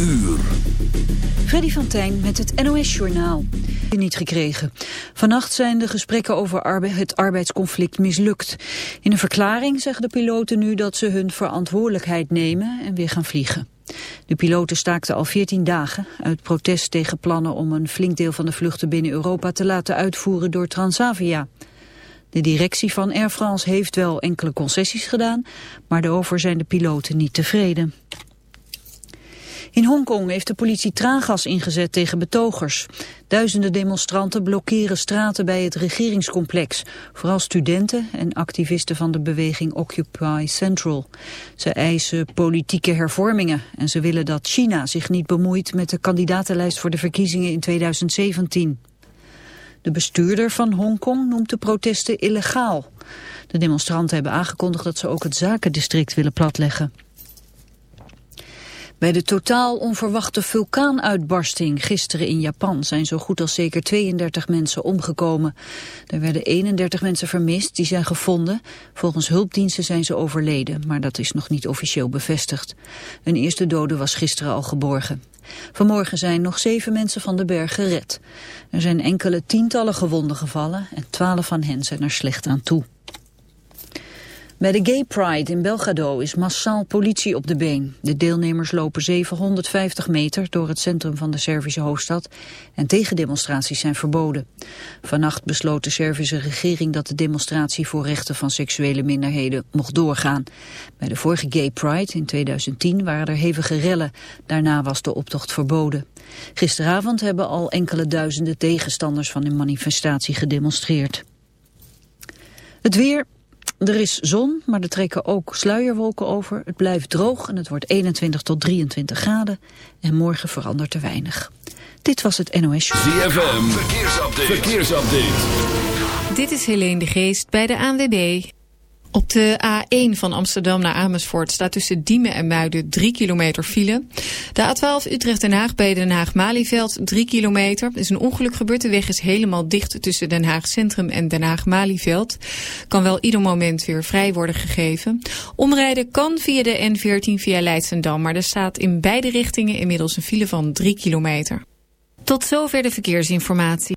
uur. Freddy van Tijn met het NOS-journaal. Niet gekregen. Vannacht zijn de gesprekken over het arbeidsconflict mislukt. In een verklaring zeggen de piloten nu dat ze hun verantwoordelijkheid nemen en weer gaan vliegen. De piloten staakten al 14 dagen uit protest tegen plannen om een flink deel van de vluchten binnen Europa te laten uitvoeren door Transavia. De directie van Air France heeft wel enkele concessies gedaan, maar daarover zijn de piloten niet tevreden. In Hongkong heeft de politie traangas ingezet tegen betogers. Duizenden demonstranten blokkeren straten bij het regeringscomplex. Vooral studenten en activisten van de beweging Occupy Central. Ze eisen politieke hervormingen en ze willen dat China zich niet bemoeit met de kandidatenlijst voor de verkiezingen in 2017. De bestuurder van Hongkong noemt de protesten illegaal. De demonstranten hebben aangekondigd dat ze ook het zakendistrict willen platleggen. Bij de totaal onverwachte vulkaanuitbarsting gisteren in Japan zijn zo goed als zeker 32 mensen omgekomen. Er werden 31 mensen vermist, die zijn gevonden. Volgens hulpdiensten zijn ze overleden, maar dat is nog niet officieel bevestigd. Een eerste dode was gisteren al geborgen. Vanmorgen zijn nog zeven mensen van de berg gered. Er zijn enkele tientallen gewonden gevallen en twaalf van hen zijn er slecht aan toe. Bij de Gay Pride in Belgrado is massaal politie op de been. De deelnemers lopen 750 meter door het centrum van de Servische hoofdstad en tegendemonstraties zijn verboden. Vannacht besloot de Servische regering dat de demonstratie voor rechten van seksuele minderheden mocht doorgaan. Bij de vorige Gay Pride in 2010 waren er hevige rellen. Daarna was de optocht verboden. Gisteravond hebben al enkele duizenden tegenstanders van de manifestatie gedemonstreerd. Het weer, er is zon, maar er trekken ook sluierwolken over. Het blijft droog en het wordt 21 tot 23 graden. En morgen verandert er weinig. Dit was het NOS Show. ZFM, verkeersupdate. verkeersupdate. Dit is Helene de Geest bij de ANWB. Op de A1 van Amsterdam naar Amersfoort staat tussen Diemen en Muiden 3 kilometer file. De A12 Utrecht-Den Haag bij Den Haag-Malieveld 3 kilometer. Er is een ongeluk gebeurd. De weg is helemaal dicht tussen Den Haag Centrum en Den Haag-Malieveld. Kan wel ieder moment weer vrij worden gegeven. Omrijden kan via de N14 via Leidsendam. Maar er staat in beide richtingen inmiddels een file van 3 kilometer. Tot zover de verkeersinformatie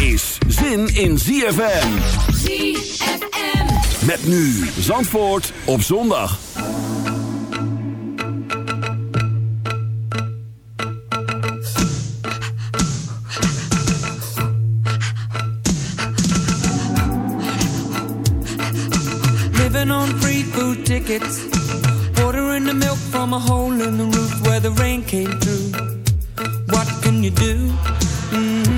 Is zin in ZFM. ZFM. Met nu Zandvoort op zondag. Living on free food tickets. Ordering the milk from a hole in the roof where the rain came through. What can you do? Mm -hmm.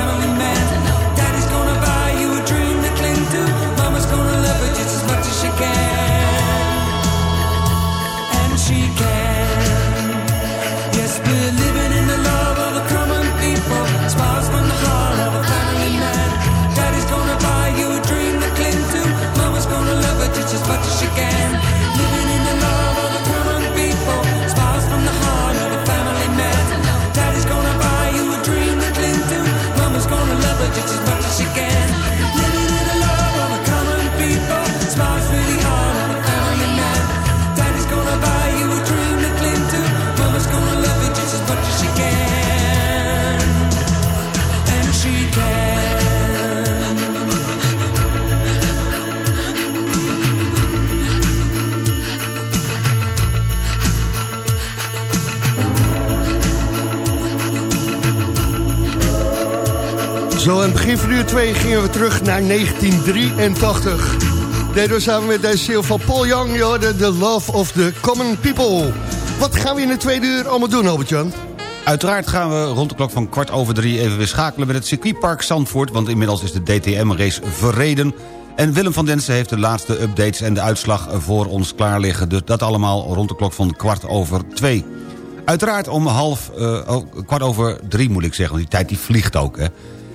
begin van uur 2 gingen we terug naar 1983. Deden we samen met ziel van Paul Young, de The Love of the Common People. Wat gaan we in de tweede uur allemaal doen, Albert-Jan? Uiteraard gaan we rond de klok van kwart over drie even weer schakelen met het circuitpark Zandvoort... want inmiddels is de DTM-race verreden. En Willem van Densen heeft de laatste updates en de uitslag voor ons klaar liggen. Dus dat allemaal rond de klok van kwart over twee. Uiteraard om half, oh, kwart over drie moet ik zeggen, want die tijd die vliegt ook. Hè.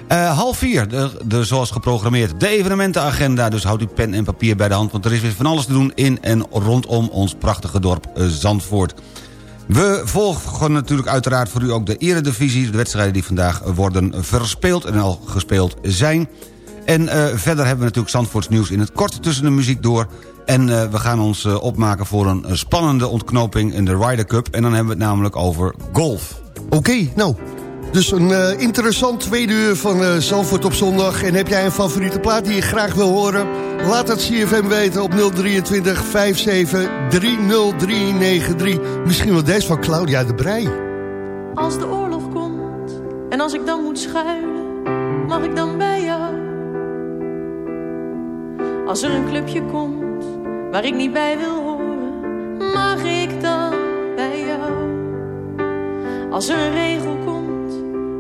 Eh, half vier, de, de, zoals geprogrammeerd, de evenementenagenda. Dus houd uw pen en papier bij de hand, want er is weer van alles te doen... in en rondom ons prachtige dorp eh, Zandvoort. We volgen natuurlijk uiteraard voor u ook de eredivisie... de wedstrijden die vandaag worden verspeeld en al gespeeld zijn. En eh, verder hebben we natuurlijk Zandvoorts nieuws in het kort tussen de muziek door... En we gaan ons opmaken voor een spannende ontknoping in de Ryder Cup. En dan hebben we het namelijk over golf. Oké, nou. Dus een eh, interessant tweede uur van Zandvoort op zondag. En heb jij een favoriete plaat die je graag wil horen? Laat het CFM weten op 023 57 30393. Misschien wel deze van Claudia de Brij. Als de oorlog komt en als ik dan moet schuilen, mag ik dan bij jou? Als er een clubje komt waar ik niet bij wil horen, mag ik dan bij jou? Als er een regel komt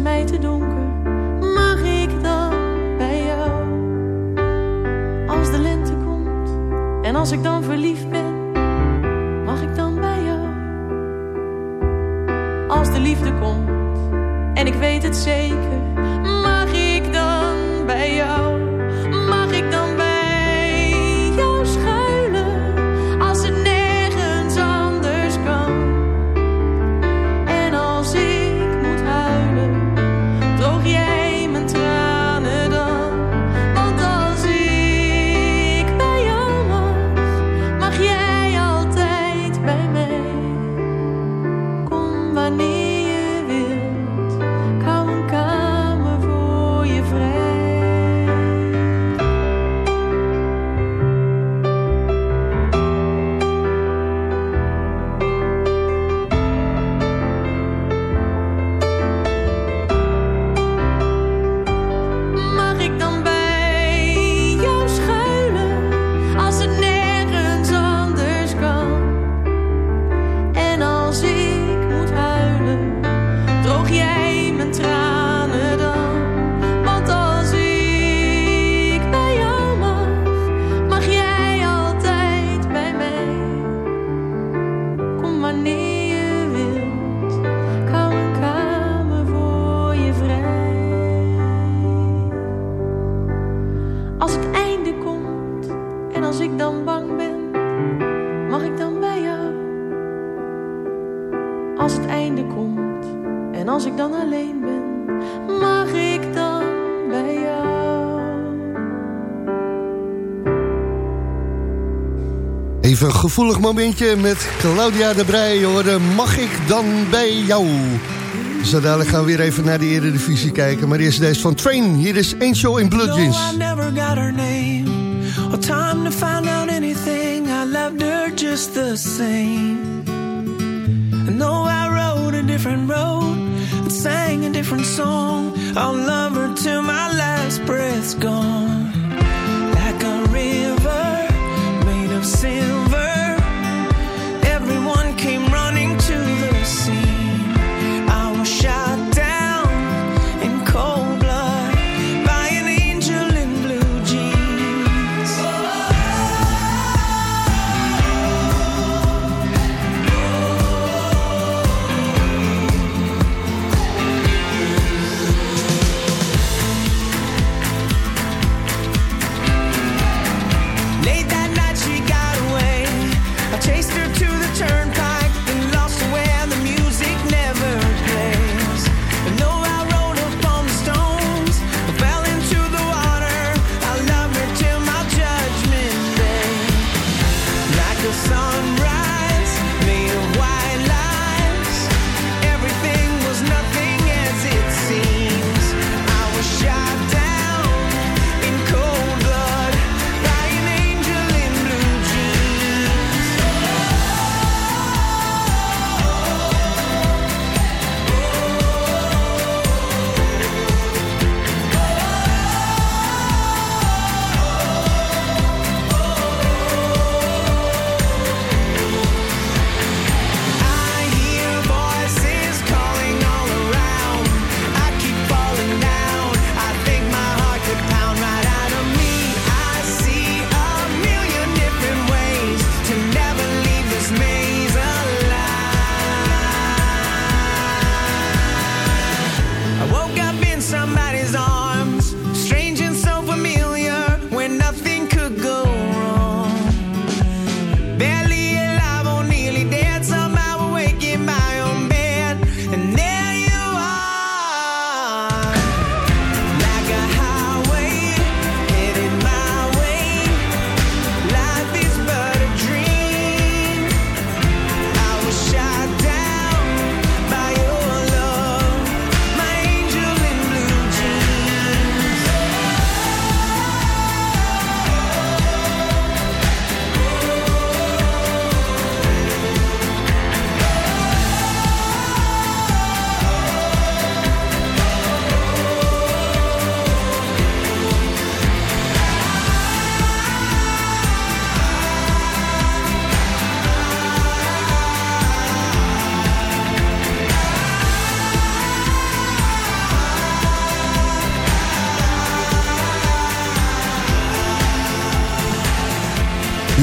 Mij te donker, mag ik dan bij jou? Als de lente komt en als ik dan verliefd ben, mag ik dan bij jou? Als de liefde komt en ik weet het zeker, een gevoelig momentje met Claudia de Brij. Hoorde, mag ik dan bij jou? Zo dadelijk gaan we weer even naar de Eredivisie kijken. Maar eerst deze van Train. Hier is Angel in Blood Jeans. No, I never got her name or time to find out anything. I loved her just the same. And though I rode a different road and sang a different song, I'll love her till my last breath's gone. Like a river made of silver,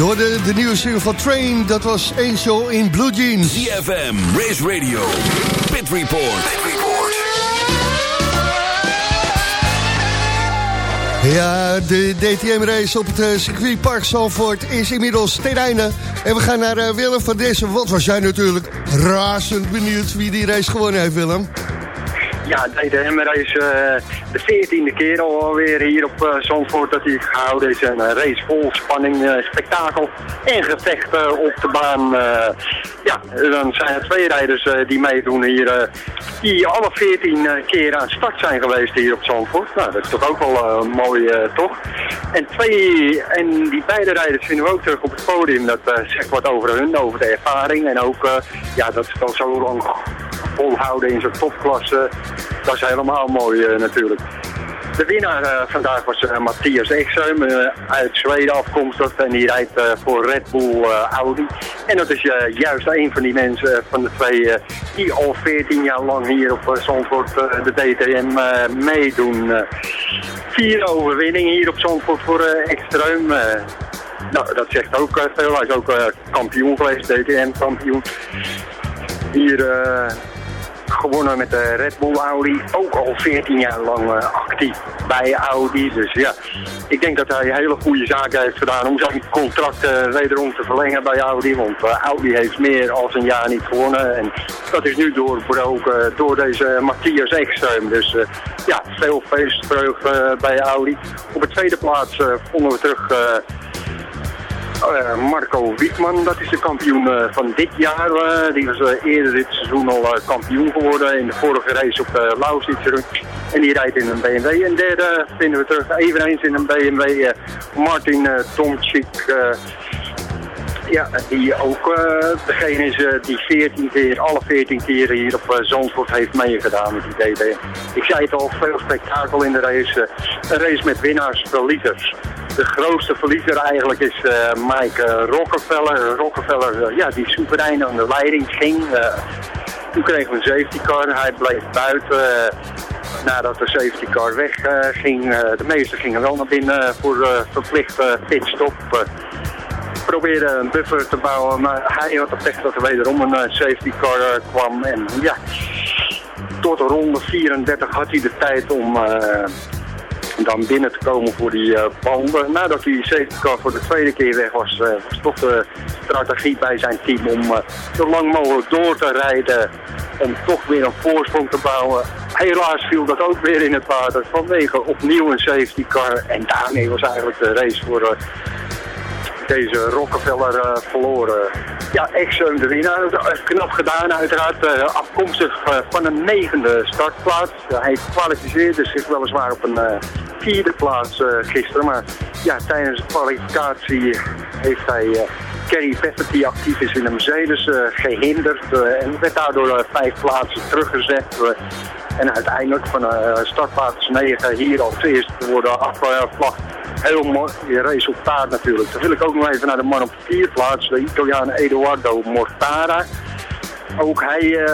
hoorde de nieuwe single van Train, dat was Angel in Blue Jeans. ZFM, Race Radio, Pit Report. Pit Report. Ja, de DTM-race op het uh, circuitpark Zalvoort is inmiddels ten einde. En we gaan naar uh, Willem van Dessen, want we zijn natuurlijk razend benieuwd wie die race gewonnen heeft, Willem. Ja, DTM race uh, de veertiende keer alweer hier op uh, Zandvoort dat hij gehouden is. Een race vol spanning, spektakel en gevechten op de baan. ja, dan zijn er twee rijders die meedoen hier, die alle veertien keer aan start zijn geweest hier op Zandvoort. Nou, dat is toch ook wel mooi, toch? En, twee, en die beide rijders vinden we ook terug op het podium. Dat zegt wat over hun, over de ervaring en ook ja, dat ze al zo lang volhouden in zo'n topklasse. Dat is helemaal mooi uh, natuurlijk. De winnaar uh, vandaag was uh, Matthias Ekström, uit Zweden afkomstig en die rijdt voor Red Bull Audi. En dat is juist een van die mensen van de twee die al 14 jaar lang hier op Zandvoort de DTM meedoen. vier overwinningen hier op Zandvoort voor Ekström. nou, dat zegt ook veel. Hij is ook kampioen geweest, DTM-kampioen. Hier gewonnen met de Red Bull Audi. Ook al 14 jaar lang uh, actief bij Audi. Dus ja, ik denk dat hij hele goede zaken heeft gedaan om zijn contract uh, wederom te verlengen bij Audi. Want uh, Audi heeft meer als een jaar niet gewonnen. En dat is nu doorbroken door deze Matthias Ekström. Dus ja, veel feestvreugde bij Audi. Op de tweede plaats vonden we terug Marco Wiekman, dat is de kampioen uh, van dit jaar. Uh, die was eerder dit seizoen al kampioen geworden in de vorige race op de. En die rijdt in een BMW. En derde vinden we terug eveneens in een BMW Martin Tomczyk. Ja, die ook degene is die 14 keer, alle 14 keren hier op Zandvoort heeft meegedaan met die DD. Ik zei het al, veel spektakel in de race. een race met winnaars, verliezers de grootste verliezer eigenlijk is uh, Mike uh, Rockefeller. Rockefeller, uh, ja, die soeverein aan de leiding ging. toen kregen we een safety car. Hij bleef buiten nadat de safety car wegging. de meesten gingen wel naar binnen voor verplichte pitstop. probeerde een buffer te bouwen, maar hij had de pech dat er wederom een safety car kwam. En ja, tot ronde 34 had hij de tijd om dan binnen te komen voor die uh, banden. Nadat die safety car voor de tweede keer weg was, uh, was toch de strategie bij zijn team om uh, zo lang mogelijk door te rijden. Om toch weer een voorsprong te bouwen. Helaas viel dat ook weer in het water vanwege opnieuw een safety car. En daarmee was eigenlijk de race voor deze Rockefeller verloren. Ja, Exxon de winnaar. Knap gedaan uiteraard. afkomstig van een negende startplaats. hij kwalificeerde zich weliswaar op een vierde plaats gisteren. Maar ja, tijdens de kwalificatie heeft hij Kerry Peffert, die actief is in de Mercedes, gehinderd. en werd daardoor vijf plaatsen teruggezet. en uiteindelijk van startplaats 9 hier als eerste te worden afgevlacht. Heel mooi resultaat natuurlijk. Dan wil ik ook nog even naar de man op vier plaats, de Italiaan Eduardo Mortara. Ook hij uh,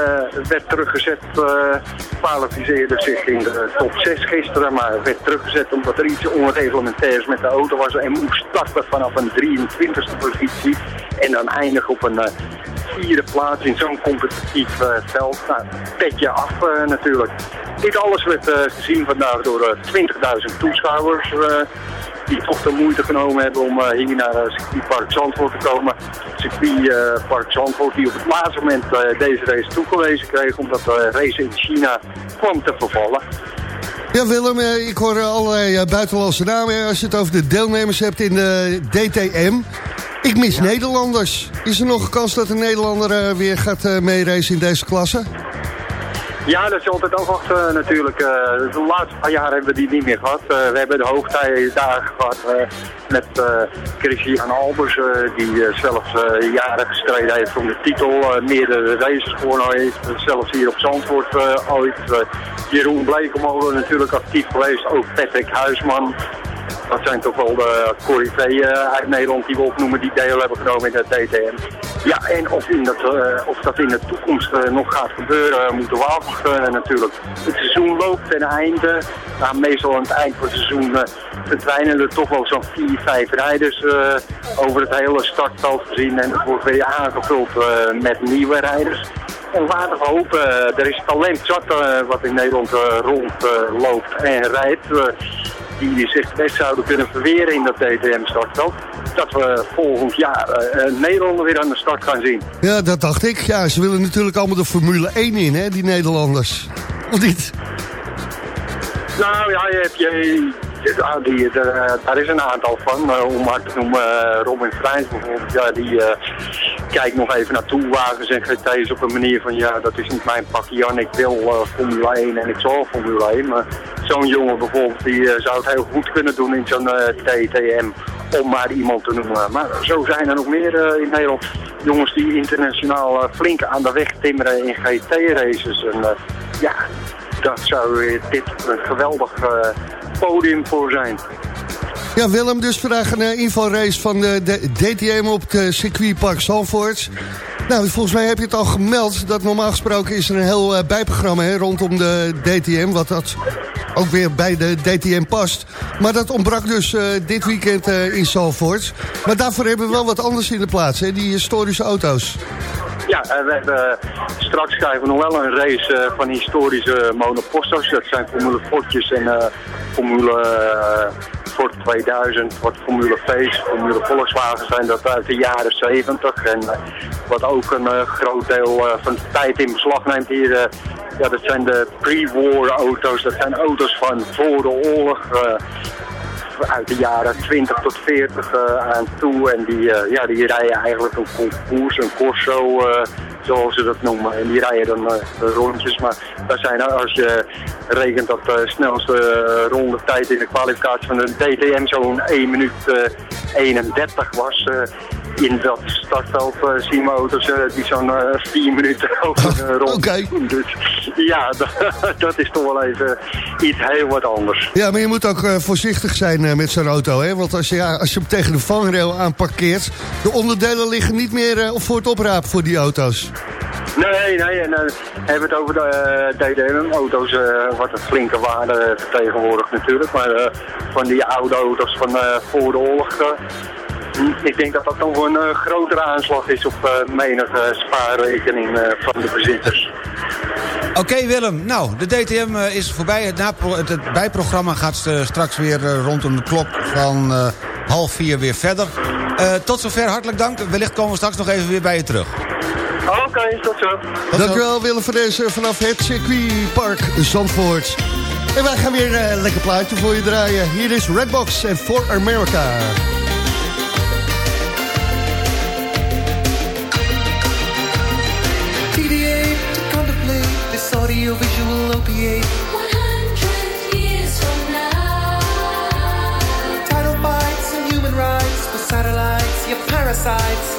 werd teruggezet, uh, kwalificeerde zich in de top 6 gisteren, maar werd teruggezet omdat er iets onreglementairs met de auto was en moest starten vanaf een 23e positie en dan eindigen op een uh, vierde plaats in zo'n competitief veld. Nou, petje af natuurlijk. Dit alles werd gezien vandaag door 20.000 toeschouwers die toch de moeite genomen hebben om uh, hier naar uh, circuitpark Zandvoort te komen. Circuitpark uh, Zandvoort die op het laatste moment deze race toegewezen kreeg omdat de race in China kwam te vervallen. Ja Willem, ik hoor allerlei buitenlandse namen als je het over de deelnemers hebt in de DTM. Ik mis ja. Nederlanders. Is er nog een kans dat een Nederlander weer gaat meeracen in deze klasse? Ja, dat is altijd afwachten eh, natuurlijk. Uh, de laatste paar jaar hebben we die niet meer gehad. Uh, we hebben de hoogtijdagen gehad met Christian Albers, die zelfs jaren gestreden heeft om de titel. meerdere races gewonnen heeft, zelfs hier op Zandvoort ooit. Jeroen Blekemolen natuurlijk actief geweest, ook Patrick Huisman. Dat zijn toch wel de corriveeën uit Nederland die we opnoemen die deel hebben genomen in het DTM. Ja, en of, in dat, uh, of dat in de toekomst uh, nog gaat gebeuren, moeten we afwachten natuurlijk. Het seizoen loopt ten einde. Nou, meestal aan het eind van het seizoen uh, verdwijnen er toch wel zo'n 4, 5 rijders over het hele startveld gezien. En het wordt weer aangevuld met nieuwe rijders. En we hopen, er is talent zat wat in Nederland rondloopt en rijdt die zich best zouden kunnen verweren in dat DTM-startveld. Dat we volgend jaar uh, Nederlander weer aan de start gaan zien. Ja, dat dacht ik. Ja, ze willen natuurlijk allemaal de Formule 1 in, hè, die Nederlanders. Of niet? Nou ja, je hebt je... Ja, die, de, daar is een aantal van, uh, om maar te noemen, uh, Robin Freins bijvoorbeeld, ja, die uh, kijkt nog even naar toewagens en GT's op een manier van, ja, dat is niet mijn pakje, Jan, ik wil Formule 1 en ik zal Formule 1, maar zo'n jongen bijvoorbeeld, die zou het heel goed kunnen doen in zo'n TTM, om maar iemand te noemen. Maar zo zijn er nog meer in Nederland jongens die internationaal flink aan de weg timmeren in GT-races. En ja, dat zou dit een geweldig podium voor zijn. Ja, Willem, dus vandaag een uh, inforace van de, de DTM op het circuitpark Zandvoort. Nou, volgens mij heb je het al gemeld dat normaal gesproken is er een heel bijprogramma hè, rondom de DTM, wat dat ook weer bij de DTM past. Maar dat ontbrak dus dit weekend in Zandvoort. Maar daarvoor hebben we wel wat anders in de plaats, hè, die historische auto's. Ja, we hebben straks krijgen we nog wel een race van historische monopostos. Dat zijn Formule Fortjes en Formule Ford 2000, wat Formule V's, Formule Volkswagen zijn dat uit de jaren 70. En wat ook een uh, groot deel uh, van de tijd in beslag neemt hier, ja, dat zijn de pre-war auto's. Dat zijn auto's van voor de oorlog uit de jaren 20 tot 40 aan toe. En die, ja, die rijden eigenlijk een concours, een corso zoals ze dat noemen. En die rijden dan uh, rondjes. Maar daar zijn, als je rekent dat de snelste uh, rondetijd in de kwalificatie van de DTM zo'n 1 minuut 31 was in dat startveld uh, zien we auto's uh, die zo'n uh, vier minuten over rond okay. Dus ja, dat is toch wel even iets heel wat anders. Ja, maar je moet ook voorzichtig zijn met zo'n auto. Hè? Want als je, ja, als je hem tegen de vangrail aanparkeert... de onderdelen liggen niet meer voor het oprapen voor die auto's. Nee, nee, en dan hebben we het over de DDM-auto's, wat een flinke waarde vertegenwoordigt natuurlijk. Maar van die oude auto's van voor de oorlog ik denk dat dat nog een grotere aanslag is op menige spaarrekening van de bezitters. Oké Willem, nou, de DTM is voorbij. Het, het bijprogramma gaat straks weer rondom de klok van half vier weer verder. tot zover, hartelijk dank. Wellicht komen we straks nog even weer bij je terug. Oké, okay, tot zo. Dank u wel Willem van deze vanaf het circuitpark Zandvoort. En wij gaan weer een lekker plaatje voor je draaien. Hier is Redbox en For America. audiovisual opiate. 100 years from now. Title fights and human rights for satellites, your parasites.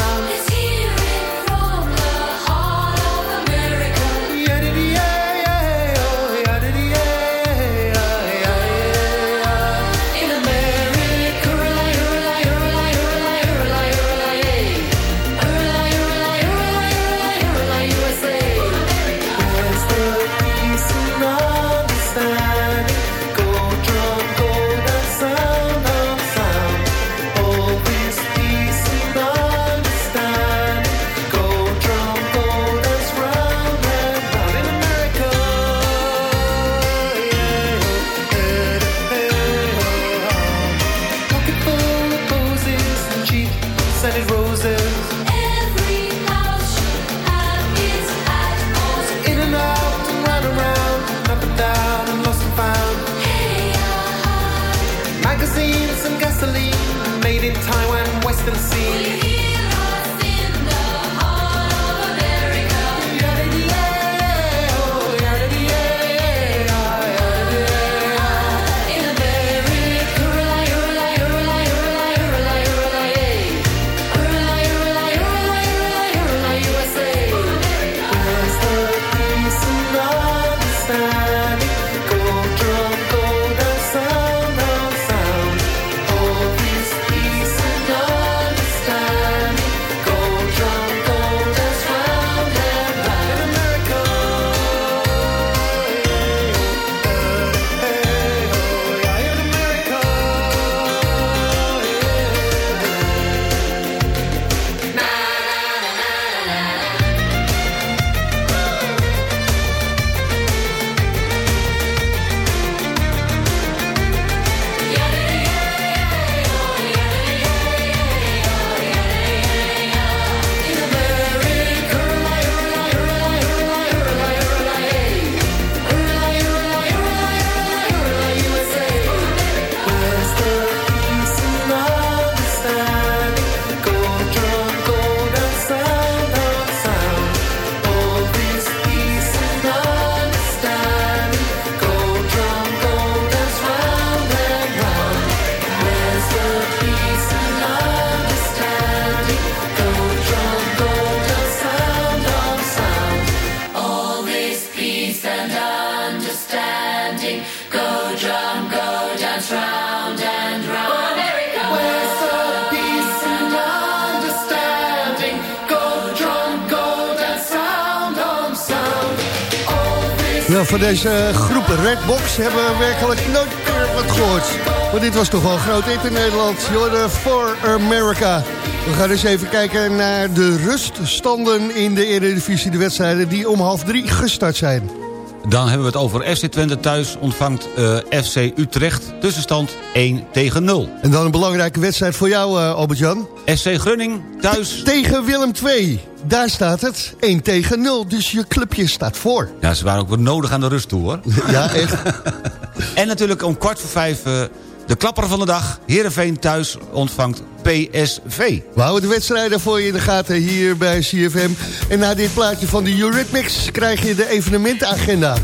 Magazines and out and ran around up and down and lost and found. Magazine and gasoline, made in Taiwan, Western we Nou, van deze groep Redbox hebben we werkelijk nooit meer wat gehoord. Want dit was toch wel groot hit in Nederland. Jorden for America. We gaan eens even kijken naar de ruststanden in de Eredivisie. De wedstrijden die om half drie gestart zijn. Dan hebben we het over FC Twente thuis ontvangt eh, FC Utrecht. Tussenstand 1 tegen 0. En dan een belangrijke wedstrijd voor jou, eh, Albert-Jan. SC Grunning thuis. Tegen Willem II. Daar staat het 1 tegen 0. Dus je clubje staat voor. Ja, ze waren ook wel nodig aan de rust toe, hoor. Ja, echt. en natuurlijk om kwart voor vijf eh, de klapper van de dag. Heerenveen thuis ontvangt PSV. We houden de wedstrijden voor je in de gaten hier bij CFM. En na dit plaatje van de Eurythmics krijg je de evenementenagenda.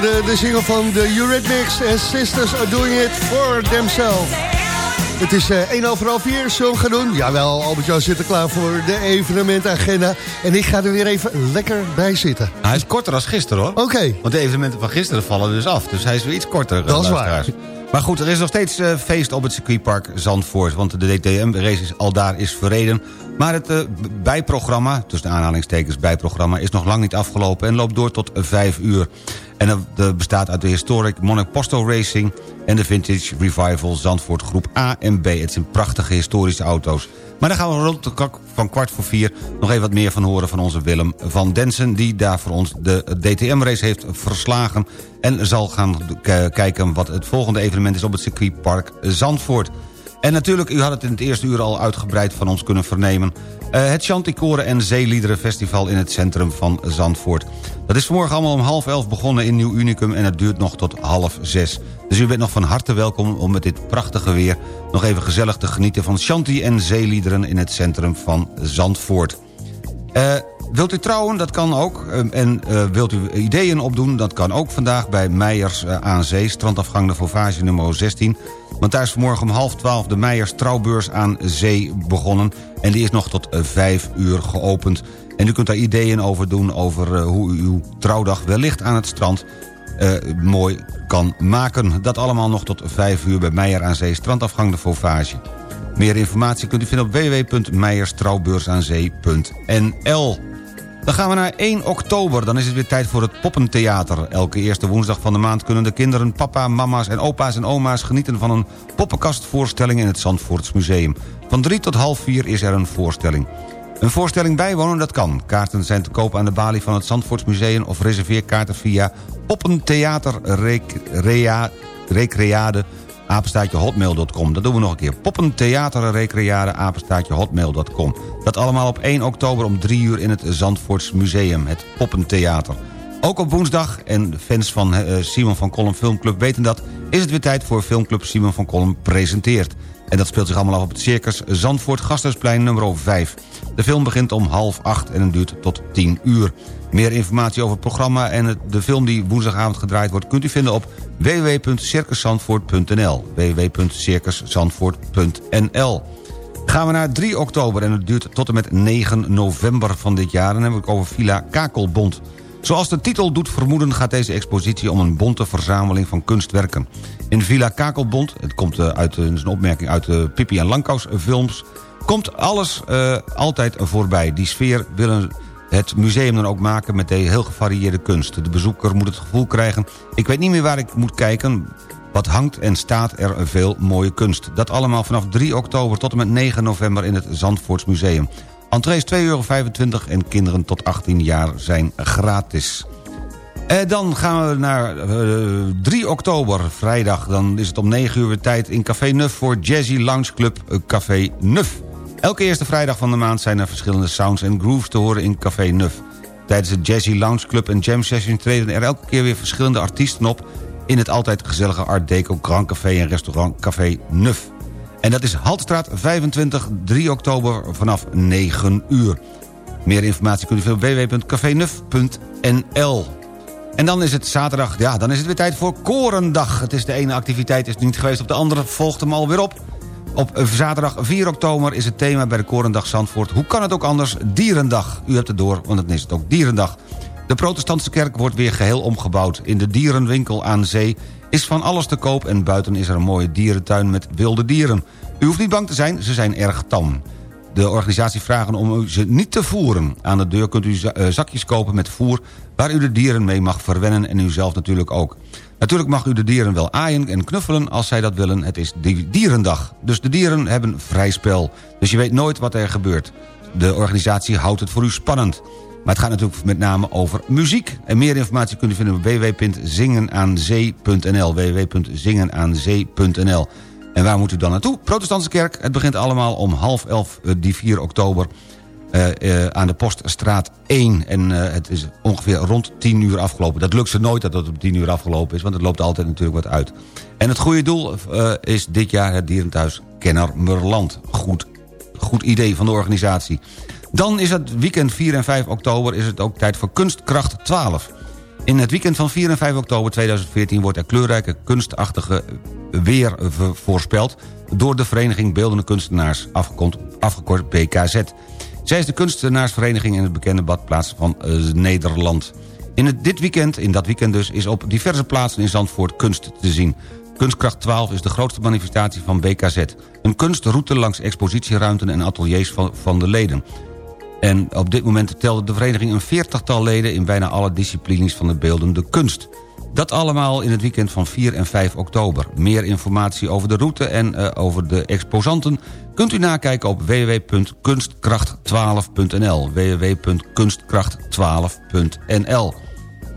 De single van de Eurythmics en Sisters are doing it for themselves. Het is eh 1 over half 4, zullen we gaan doen? Jawel, Albert-Jan zit er klaar voor de evenementagenda. En ik ga er weer even lekker bij zitten. Hij is korter dan gisteren hoor. Oké. Want de evenementen van gisteren vallen dus af. Dus hij is weer iets korter. eh, Dat is waar. Maar goed, er is nog steeds eh, feest op het circuitpark Zandvoort. Want de DTM-race is al daar is verreden. Maar het eh, bijprogramma, tussen aanhalingstekens bijprogramma... is nog lang niet afgelopen en loopt door tot 5 uur. En dat bestaat uit de Historic Monarch Postal Racing... en de Vintage Revival Zandvoort groep A en B. Het zijn prachtige historische auto's. Maar daar gaan we rond de klok van kwart voor vier... nog even wat meer van horen van onze Willem van Densen... die daar voor ons de DTM-race heeft verslagen... en zal gaan kijken wat het volgende evenement is op het circuitpark Zandvoort. En natuurlijk, u had het in het eerste uur al uitgebreid van ons kunnen vernemen... eh, het Chanticoren en Zeeliederenfestival in het centrum van Zandvoort. Dat is vanmorgen allemaal om half elf begonnen in Nieuw Unicum... en het duurt nog tot half zes. Dus u bent nog van harte welkom om met dit prachtige weer... nog even gezellig te genieten van Chanti en Zeeliederen... in het centrum van Zandvoort. Eh, wilt u trouwen? Dat kan ook. Eh, en wilt u ideeën opdoen? Dat kan ook vandaag bij Meijers aan Zee. Strandafgang de Fauvage nummer 16. Want daar is vanmorgen om half twaalf de Meijers Trouwbeurs aan Zee begonnen. En die is nog tot eh, vijf uur geopend. En u kunt daar ideeën over doen over eh, hoe u uw trouwdag wellicht aan het strand... eh, mooi kan maken. Dat allemaal nog tot vijf uur bij Meijer aan Zee. Strandafgang de Fauvage. Meer informatie kunt u vinden op www.meijerstrouwbeursaanzee.nl Dan gaan we naar 1 oktober. Dan is het weer tijd voor het Poppentheater. Elke eerste woensdag van de maand kunnen de kinderen, papa, mama's en opa's en oma's... genieten van een poppenkastvoorstelling in het Zandvoorts Museum. Van 3 tot half 4 is er een voorstelling. Een voorstelling bijwonen, dat kan. Kaarten zijn te koop aan de balie van het Zandvoorts Museum... of reserveer kaarten via Poppentheater Rec- Rea- Recreade apenstaatje hotmail.com. Dat doen we nog een keer. Poppentheater Recreade apenstaatje hotmail.com. Dat allemaal op 1 oktober om 3 uur in het Zandvoorts Museum, het Poppentheater. Ook op woensdag, en fans van eh, Simon van Kolm Filmclub weten dat... is het weer tijd voor Filmclub Simon van Kolm presenteert. En dat speelt zich allemaal af op het Circus Zandvoort Gasthuisplein nummer 5. De film begint om half acht en duurt tot 10 uur. Meer informatie over het programma en de film die woensdagavond gedraaid wordt... kunt u vinden op www.circuszandvoort.nl www.circuszandvoort.nl Gaan we naar 3 oktober en het duurt tot en met 9 november van dit jaar. Dan hebben we het over Villa Kakelbond. Zoals de titel doet vermoeden gaat deze expositie om een bonte verzameling van kunstwerken. In Villa Kakelbond, het komt eh, uit eh, een opmerking uit de Pippi en Langkous films... komt alles eh, altijd voorbij. Die sfeer willen het museum dan ook maken met deze heel gevarieerde kunst. De bezoeker moet het gevoel krijgen... ik weet niet meer waar ik moet kijken... Wat hangt en staat er veel mooie kunst. Dat allemaal vanaf 3 oktober tot en met 9 november in het Zandvoorts Museum. Entree is 2,25 euro en kinderen tot 18 jaar zijn gratis. Eh, dan gaan we naar eh, 3 oktober, vrijdag. Dan is het om 9 uur tijd in Café Nuf voor Jazzy Lounge Club eh, Café Nuf. Elke eerste vrijdag van de maand zijn er verschillende sounds en grooves te horen in Café Nuf. Tijdens de Jazzy Lounge Club en Jam Session treden er elke keer weer verschillende artiesten op... in het altijd gezellige Art Deco Grand Café en restaurant Café Nuf. En dat is Haltstraat 25, 3 oktober vanaf 9 uur. Meer informatie kunt u op www.cafenuf.nl. En dan is het zaterdag, ja, dan is het weer tijd voor Korendag. Het is de ene activiteit is niet geweest op de andere, volgt hem alweer op. Op zaterdag 4 oktober is het thema bij de Korendag Zandvoort... hoe kan het ook anders? Dierendag. U hebt het door, want dan is het ook Dierendag. De protestantse kerk wordt weer geheel omgebouwd. In de dierenwinkel aan zee is van alles te koop... en buiten is er een mooie dierentuin met wilde dieren. U hoeft niet bang te zijn, ze zijn erg tam. De organisatie vragen om ze niet te voeren. Aan de deur kunt u eh, zakjes kopen met voer... waar u de dieren mee mag verwennen en u zelf natuurlijk ook. Natuurlijk mag u de dieren wel aaien en knuffelen als zij dat willen. Het is die- dierendag. Dus de dieren hebben vrij spel. Dus je weet nooit wat er gebeurt. De organisatie houdt het voor u spannend. Maar het gaat natuurlijk met name over muziek. En meer informatie kunt u vinden op www.zingenaanzee.nl www.zingenaanzee.nl En waar moet u dan naartoe? Protestantse kerk. Het begint allemaal om half elf eh, die 4 oktober... eh, eh, aan de Poststraat 1. En het is ongeveer rond 10 uur afgelopen. Dat lukt ze nooit dat het om 10 uur afgelopen is... want het loopt altijd natuurlijk wat uit. En het goede doel is dit jaar het dierenthuis Kennermerland. Goed, goed idee van de organisatie. Dan is het weekend 4 en 5 oktober is het ook tijd voor Kunstkracht 12. In het weekend van 4 en 5 oktober 2014 wordt er kleurrijke kunstachtige weer voorspeld... door de Vereniging Beeldende Kunstenaars, afgekort, BKZ. Zij is de kunstenaarsvereniging in het bekende badplaats van eh, Nederland. In dit weekend, in dat weekend dus, is op diverse plaatsen in Zandvoort kunst te zien. Kunstkracht 12 is de grootste manifestatie van BKZ. Een kunstroute langs expositieruimten en ateliers van, van de leden. En op dit moment telde de vereniging een veertigtal leden... in bijna alle disciplines van de beeldende kunst. Dat allemaal in het weekend van 4 en 5 oktober. Meer informatie over de route en eh, over de exposanten... kunt u nakijken op www.kunstkracht12.nl www.kunstkracht12.nl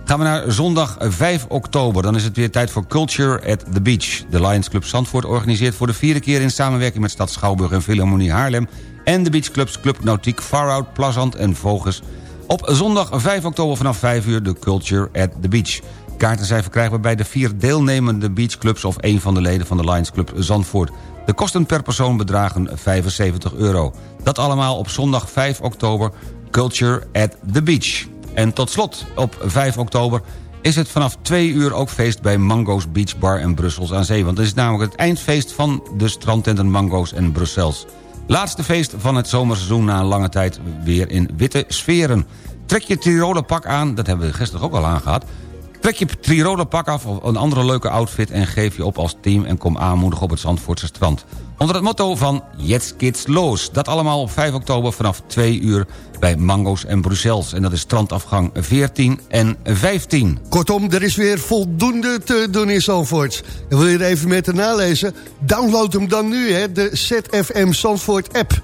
Gaan we naar zondag 5 oktober. Dan is het weer tijd voor Culture at the Beach. De Lions Club Zandvoort organiseert voor de vierde keer... in samenwerking met Stad Schouwburg en Philharmonie Haarlem... en de beachclubs Club Nautiek, Farout, Plazant en Voges... op zondag 5 oktober vanaf 5 uur de Culture at the Beach. Kaarten zijn verkrijgbaar bij de vier deelnemende beachclubs... of een van de leden van de Lions Club Zandvoort. De kosten per persoon bedragen 75 euro. Dat allemaal op zondag 5 oktober Culture at the Beach. En tot slot, op 5 oktober is het vanaf 2 uur ook feest bij Mango's Beach Bar in Brussels aan Zee. Want het is namelijk het eindfeest van de strandtenten Mango's en Brussels. Laatste feest van het zomerseizoen na een lange tijd weer in witte sferen. Trek je Tiroler pak aan, dat hebben we gisteren ook al aangehad... Trek je Tiroler pak af of een andere leuke outfit... en geef je op als team en kom aanmoedigen op het Zandvoortse strand. Onder het motto van Jets Kids Loos. Dat allemaal op 5 oktober vanaf 2 uur bij Mango's en Brussels. En dat is strandafgang 14 en 15. Kortom, er is weer voldoende te doen in Zandvoort. En wil je er even met nalezen? Download hem dan nu, hè, de ZFM Zandvoort app.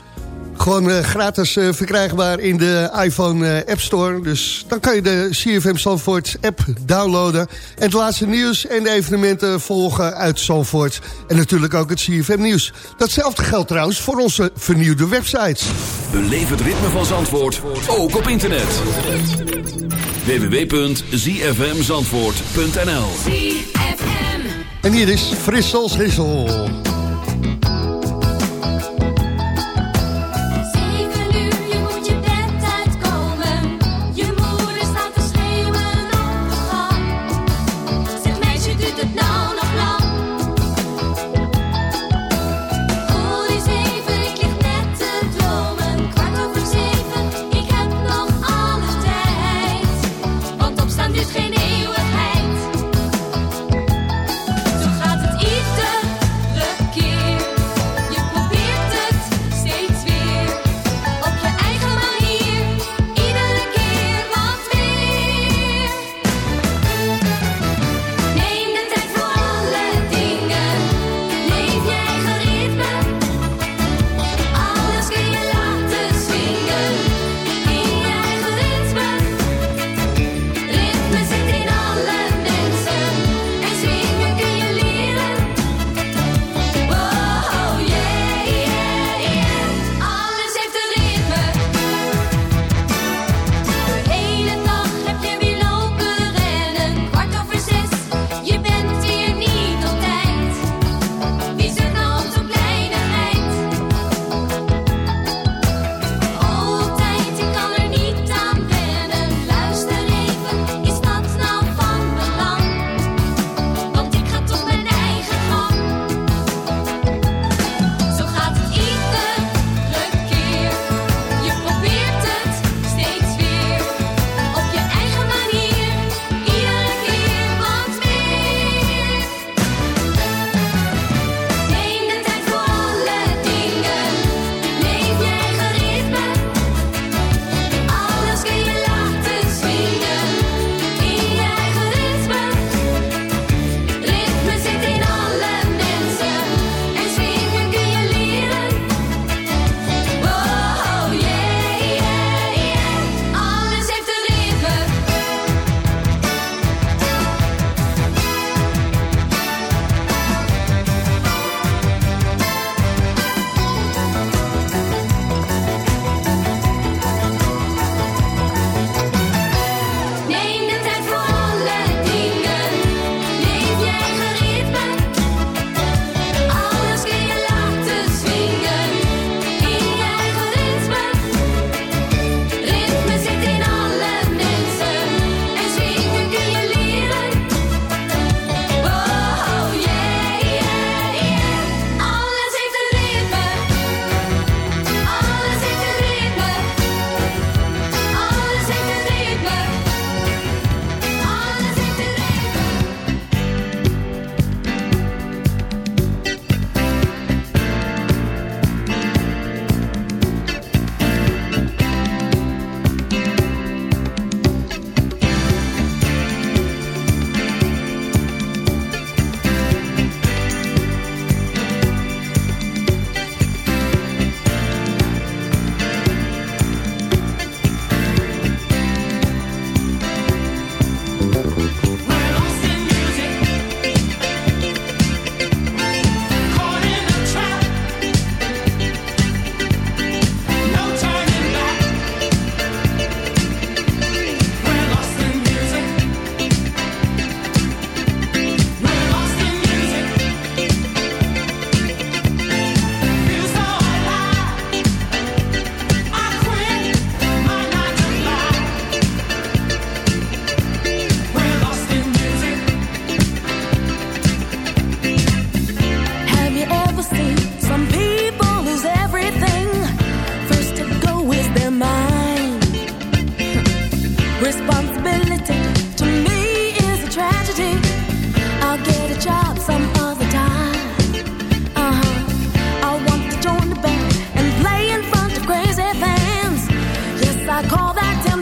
Gewoon eh, gratis eh, verkrijgbaar in de iPhone eh, App Store. Dus dan kan je de CFM Zandvoort app downloaden. En het laatste nieuws en de evenementen volgen uit Zandvoort. En natuurlijk ook het CFM nieuws. Datzelfde geldt trouwens voor onze vernieuwde websites. Beleef het ritme van Zandvoort, ook op internet. www.zfmzandvoort.nl En hier is Frissel Sissel.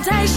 temptation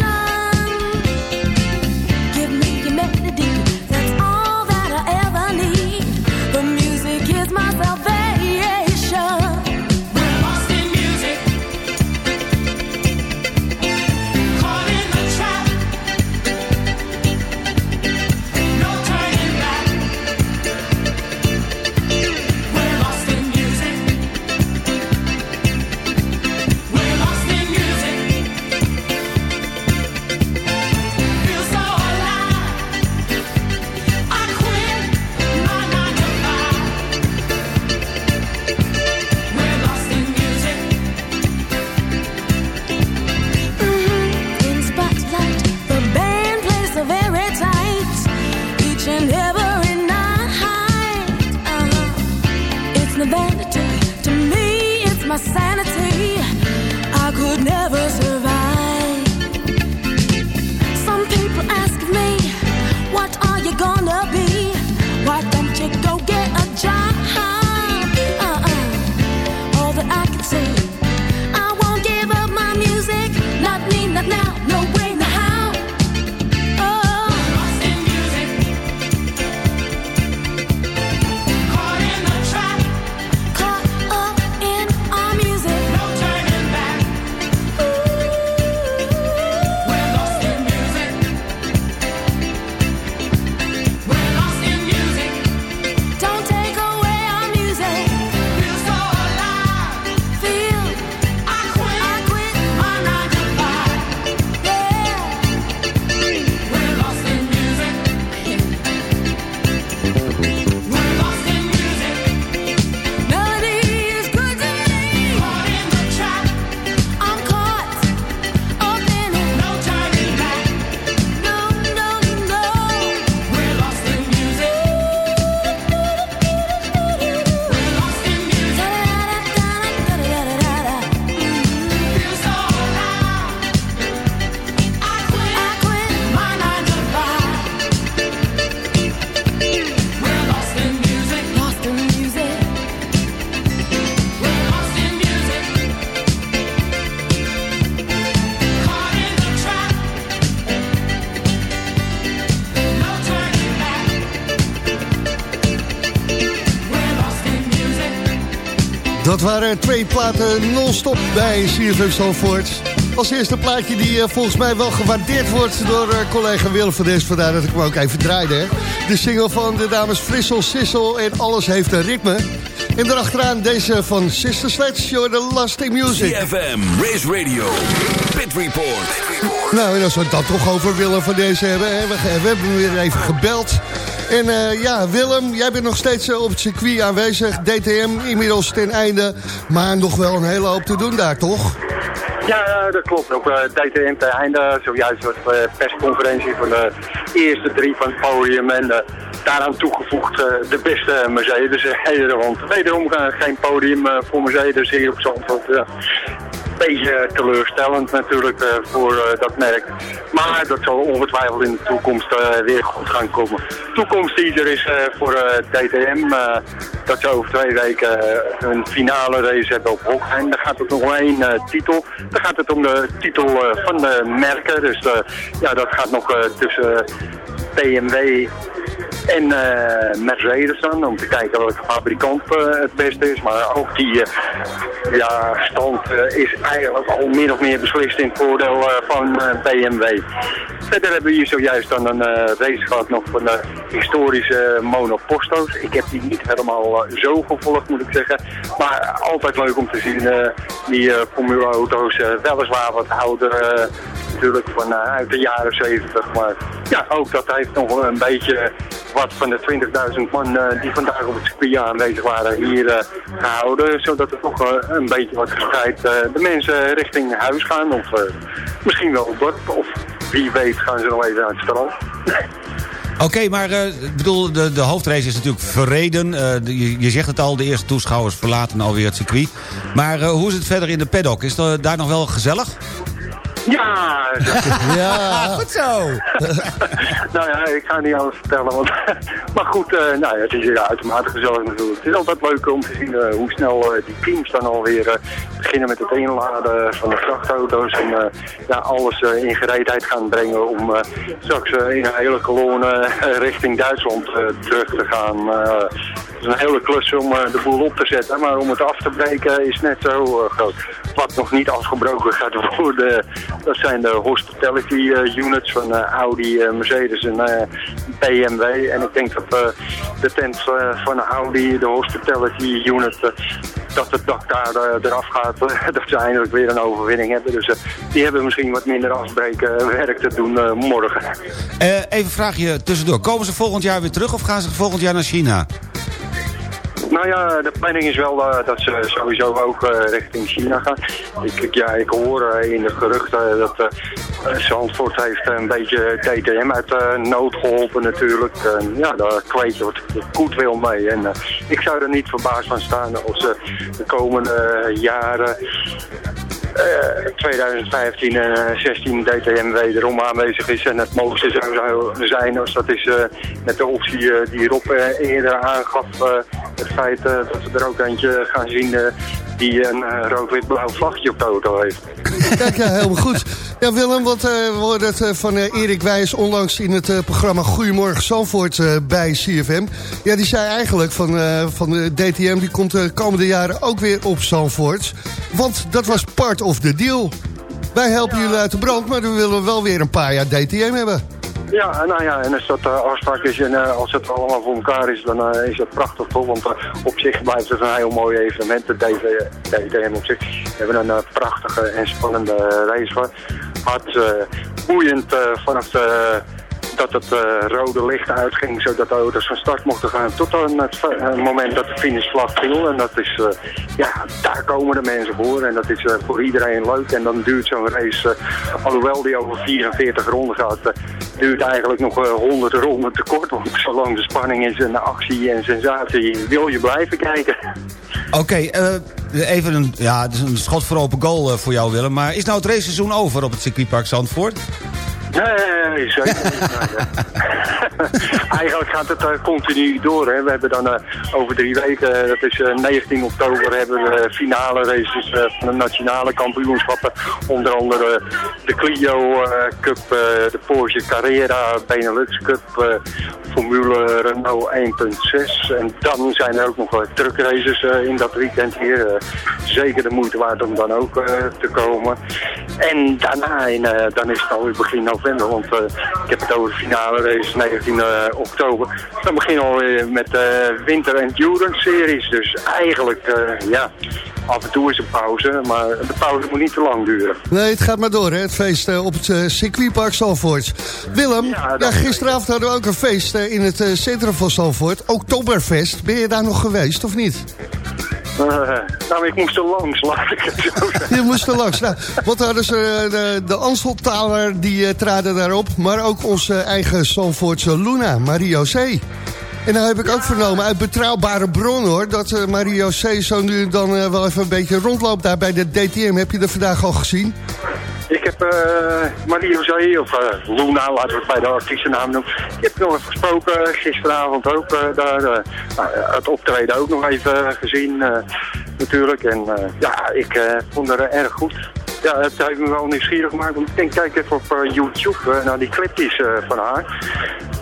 twee platen non-stop bij CFM Zandvoort. Als eerste plaatje die eh, volgens mij wel gewaardeerd wordt door eh, collega Willem van Des. Vandaar dat ik hem ook even draaide. Hè. De single van de dames Frissel, Sissel en Alles heeft een ritme. En daarachteraan deze van Sister Sledge, You're the Last in Music. CFM, Race Radio, Pit Report. Nou, en als we dan toch over Willem van deze hebben. Hè, we, we hebben hem weer even gebeld. En eh, ja, Willem, jij bent nog steeds eh, op het circuit aanwezig. DTM inmiddels ten einde. Maar nog wel een hele hoop te doen daar, toch? Ja, eh, dat klopt. Op uh, DTM te einde. Zojuist was de persconferentie van de eerste drie van het podium. En eh, daaraan toegevoegd eh, de beste Mercedes. eh, Want wederom eh, geen podium eh, voor Mercedes hier op Zandvoort. Beetje teleurstellend natuurlijk eh, voor eh, dat merk. Maar dat zal ongetwijfeld in de toekomst eh, weer goed gaan komen. Toekomst die er is voor DTM. dat ze over twee weken een finale race hebben op Hockheim. Dan gaat het nog om één titel. Dan gaat het om de titel van de merken. Dus ja, dat gaat nog tussen BMW en eh, Mercedes dan, om te kijken welke fabrikant eh, het beste is. Maar ook die eh, ja, stand is eigenlijk al min of meer beslist in het voordeel van BMW. Verder hebben we hier zojuist dan een eh, race gehad nog van de historische monoposto's. Ik heb die niet helemaal eh, zo gevolgd moet ik zeggen. Maar altijd leuk om te zien eh, die eh Formule auto's eh, weliswaar wat ouder eh, natuurlijk van eh, uit de jaren 70. Maar ja, ook dat heeft nog een beetje wat van de 20.000 man eh, die vandaag op het circuit aanwezig waren hier eh, gehouden. Zodat er toch eh, een beetje wat gespreid eh, de mensen richting huis gaan. Of eh, misschien wel het dorp. Of wie weet gaan ze nog even naar het strand. Oké, maar ik bedoel, de, de hoofdrace is natuurlijk verreden. Eh, je, je zegt het al, de eerste toeschouwers verlaten alweer het circuit. Maar eh, hoe is het verder in de paddock? Is daar nog wel gezellig? Ja! Ja, goed zo. nou ja, ik ga niet alles vertellen. Want, maar goed, eh, nou ja, het is ja, uitermate gezellig natuurlijk. Het is altijd leuk om te zien eh, hoe snel eh, die teams dan alweer eh, beginnen met het inladen van de vrachtauto's. En eh, ja, alles eh, in gereedheid gaan brengen om eh, straks eh, in een hele kolonne richting Duitsland eh, terug te gaan. Eh, het is een hele klus om eh, de boel op te zetten, maar om het af te breken is net zo eh, groot. Wat nog niet afgebroken gaat worden, dat zijn de hospitality eh, units van eh, Audi, eh, Mercedes en BMW. En ik denk dat de tent van Audi, de hospitality unit, dat het dak daar eraf gaat. dat ze eindelijk weer een overwinning hebben. Dus die hebben misschien wat minder afspreken eh, werk te doen morgen. Even een vraagje tussendoor. Komen ze volgend jaar weer terug of gaan ze volgend jaar naar China? Nou ja, de planning is wel eh, dat ze sowieso ook eh, richting China gaan. Ik, ja, ik hoor eh, in de geruchten dat Zandvoort heeft een beetje DTM uit nood geholpen natuurlijk. Ja, daar kweet je wat goed wil mee. En ik zou er niet verbaasd van staan als ze de komende jaren 2015 en 16 DTM wederom aanwezig is. En het mooiste zou zijn als dat is eh, met de optie eh, die Rob eh, eerder aangaf. het feit dat we er ook eentje gaan zien die een eh, rood-wit-blauw vlagje op de auto heeft. Kijk, ja, helemaal goed. Ja, Willem, wat eh, we hoorden het eh, van eh, Erik Wijs onlangs in het eh, programma Goedemorgen Zandvoort eh, bij CFM. Ja, die zei eigenlijk van, eh, van de DTM, die komt de komende jaren ook weer op Zandvoort. Want dat was part of the deal. Wij helpen jullie uit de brand, maar we willen wel weer een paar jaar DTM hebben. Ja, nou ja, en als dat eh, afspraak is en eh, als het allemaal voor elkaar is, dan eh, is dat prachtig toch? Want op zich blijft het een heel mooi evenement, de DTM op zich. We hebben een prachtige en spannende race gehad. Hard, boeiend vanaf de, dat het eh, rode licht uitging, zodat de auto's van start mochten gaan, tot aan het eh, moment dat de finishvlag viel. En dat is, eh, ja, daar komen de mensen voor en dat is voor iedereen leuk. En dan duurt zo'n race, alhoewel die over 44 ronden gaat, duurt eigenlijk nog eh, 100 ronden te kort. Want zolang de spanning is en actie en sensatie, wil je blijven kijken. Oké, even een, ja, het is een schot voor open goal voor jou Willem. Maar is nou het raceseizoen over op het circuitpark Zandvoort? Nee, zeker niet. Eigenlijk gaat het eh, continu door. Hè. We hebben dan eh, over drie weken, eh, dat is eh, 19 oktober, hebben we finale races van de nationale kampioenschappen. Onder andere de Clio Cup, de Porsche Carrera, Benelux Cup, Formule Renault 1.6. En dan zijn er ook nog truckraces in dat weekend hier. Zeker de moeite waard om dan ook te komen. En daarna, in, dan is het alweer begin want eh, ik heb het over de finale race 19 eh, oktober. Dan beginnen we alweer met de Winter Endurance Series. Dus eigenlijk, eh, ja, af en toe is een pauze, maar de pauze moet niet te lang duren. Nee, het gaat maar door, hè, het feest eh, op het eh, circuitpark Zandvoort. Willem, ja, gisteravond hadden we ook een feest eh, in het eh, centrum van Zandvoort. Oktoberfest. Ben je daar nog geweest, of niet? Nou, ik moest er langs, laat ik het zo zeggen. Je moest er langs. Nou, wat hadden ze, eh, de, de Anseltaler, die eh, traden daarop. Maar ook onze eigen Zandvoortse Luna, Marie-José. En nou heb ik ook vernomen uit betrouwbare bron hoor... dat eh, Marie-José zo nu en dan wel even een beetje rondloopt daar bij de DTM. Heb je dat vandaag al gezien? Ik heb eh Marie José, of eh, Luna, laten we het bij de artiestennaam noemen. Ik heb nog even gesproken, eh, gisteravond ook daar. nou, het optreden ook nog even gezien, natuurlijk. En ja, ik vond haar erg goed. Ja, het heeft me wel nieuwsgierig gemaakt. Want ik denk, kijk even op YouTube naar die clipjes van haar.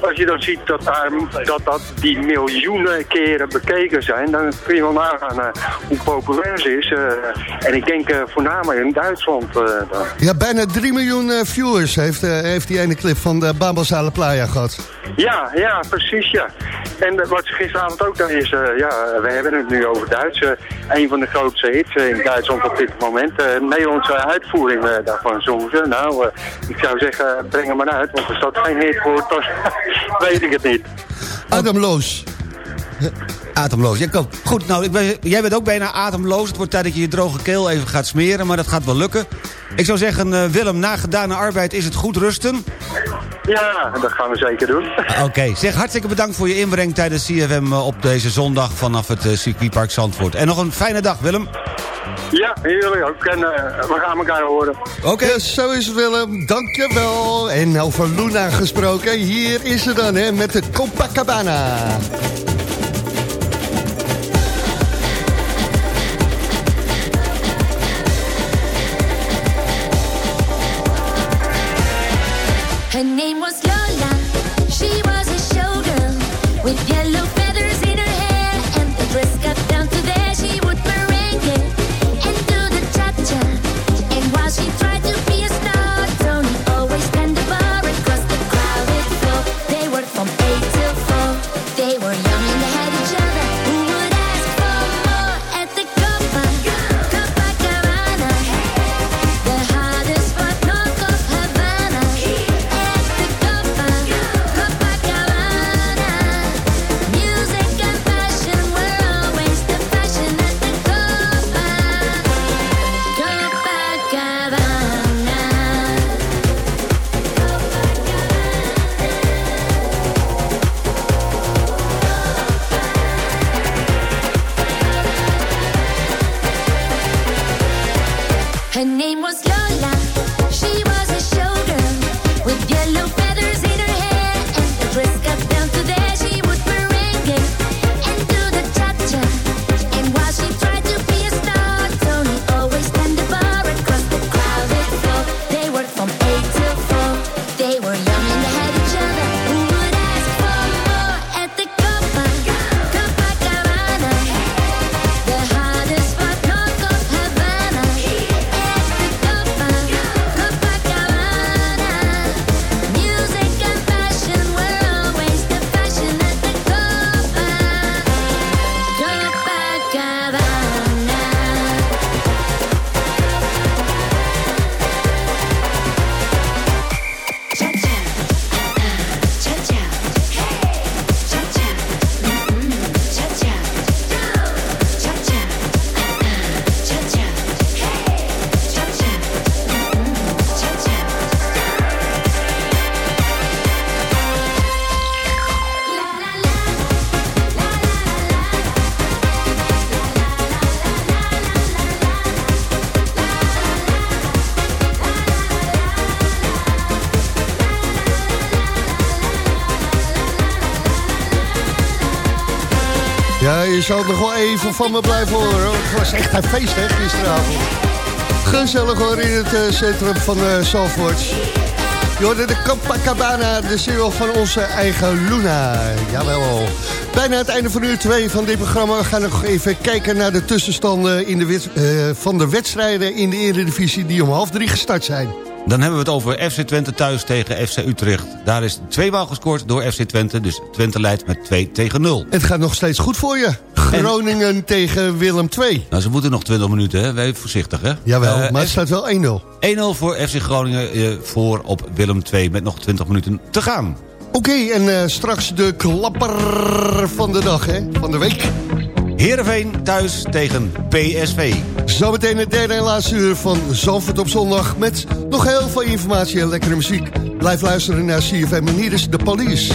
Als je dan ziet dat, daar, dat, dat die miljoenen keren bekeken zijn, dan kun je wel nagaan eh, hoe populair ze is. eh. en ik denk eh, voornamelijk in Duitsland. Ja, bijna 3 miljoen viewers heeft, heeft die ene clip van de Bambasale Playa gehad. Ja, ja, precies, ja. En wat gisteravond ook dan is, ja, we hebben het nu over Duits. een van de grootste hits in Duitsland op dit moment. Nederlandse uitvoering daarvan zongen ze. Nou, ik zou zeggen, breng hem maar uit, want als dat geen hit dan weet ik het niet. Ademloos. Ademloos. Ja, kom. Goed, nou, ik ben, jij bent ook bijna ademloos. Het wordt tijd dat je je droge keel even gaat smeren, maar dat gaat wel lukken. Ik zou zeggen, eh, Willem, na gedane arbeid is het goed rusten. Ja, dat gaan we zeker doen. Oké, zeg hartstikke bedankt voor je inbreng tijdens CFM eh, op deze zondag vanaf het eh, circuitpark Zandvoort. En nog een fijne dag, Willem. Ja, jullie ook. En eh, we gaan elkaar horen. Oké. Zo is het Willem, dankjewel. En over Luna gesproken, hier is ze dan hè, met de Copacabana. Je zal nog wel even van me blijven horen. Het was echt een feest, hè, gisteravond. Gezellig hoor, in het eh, centrum van uh, Zalvoort. Je hoorde de Copacabana, de single van onze eigen Luna. Jawel. Bijna het einde van uur 2 van dit programma. We gaan nog even kijken naar de tussenstanden in de eh, van de wedstrijden in de Eredivisie... die om half drie gestart zijn. Dan hebben we het over FC Twente thuis tegen FC Utrecht. Daar is tweemaal gescoord door FC Twente, dus Twente leidt met 2 tegen 0. Het gaat nog steeds goed voor je. Groningen tegen Willem 2. Nou, ze moeten nog 20 minuten, hè? Wees voorzichtig, hè? Jawel, Eh, maar het staat wel 1-0. 1-0 voor FC Groningen eh, voor op Willem 2 met nog 20 minuten te gaan. Oké, en eh, straks de klapper van de dag, hè? Van de week. Heerenveen thuis tegen PSV. Zometeen het derde en laatste uur van Zalvoort op zondag... met nog heel veel informatie en lekkere muziek. Blijf luisteren naar CFM en hier is de police.